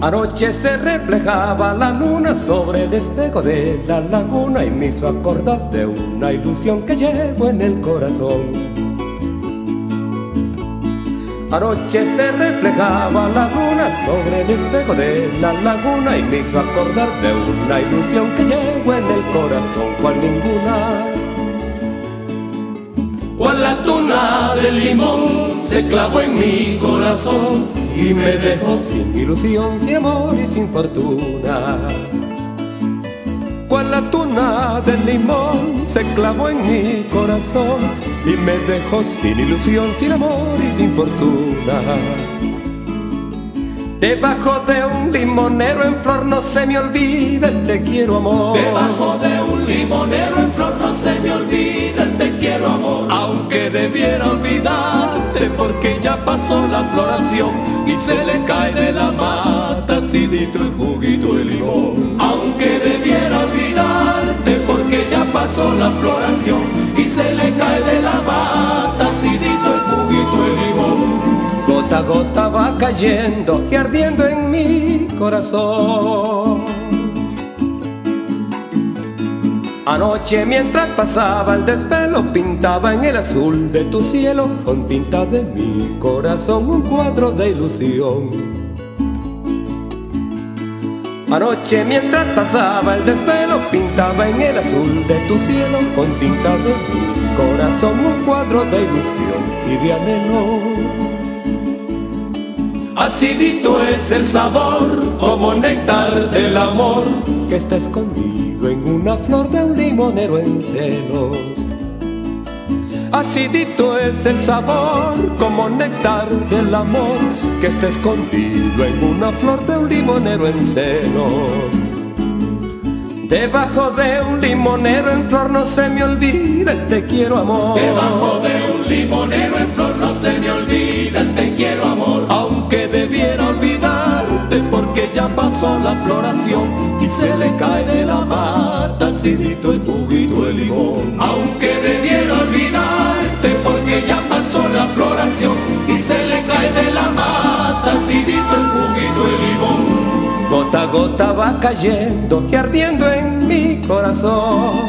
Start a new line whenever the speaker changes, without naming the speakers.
Anoche se reflejaba la luna sobre el espejo de la laguna y me hizo acordar de una ilusión que llevo en el corazón. Anoche se reflejaba la luna sobre el espejo de la laguna y me hizo acordar de una ilusión que llevo en el corazón, cual ninguna.
Cual la tuna del limón se clavó en mi corazón y me dejó
sin ilusión, sin amor y sin fortuna. Cual la tuna del limón se clavó en mi corazón y me dejó sin ilusión, sin amor y sin fortuna. Debajo de un limonero en flor no se me olvida el te quiero amor.
Debajo de un limonero en flor no se me olvida el te quiero amor.
Aunque debiera olvidarte porque ya pasó la floración y se le cae de la mata acidito el juguito de limón.
Aunque debiera olvidarte porque ya pasó la floración y se le cae de la mata acidito el juguito de limón
gota a gota va cayendo y ardiendo en mi corazón. Anoche mientras pasaba el desvelo pintaba en el azul de tu cielo con tinta de mi corazón un cuadro de ilusión. Anoche mientras pasaba el desvelo pintaba en el azul de tu cielo con tinta de mi corazón un cuadro de ilusión y de anhelo.
Acidito es el sabor, como néctar del amor,
que está escondido en una flor de un limonero en celos. Acidito es el sabor, como néctar del amor, que está escondido en una flor de un limonero en celos. Debajo de un limonero en flor no se me olvida el te quiero amor.
Debajo de un limonero en flor no se me olvida
pasó la floración y se le cae de la mata acidito el juguito de limón.
Aunque debiera olvidarte porque ya pasó la floración y se le cae de la mata acidito el juguito de limón.
Gota a gota va cayendo y ardiendo en mi corazón.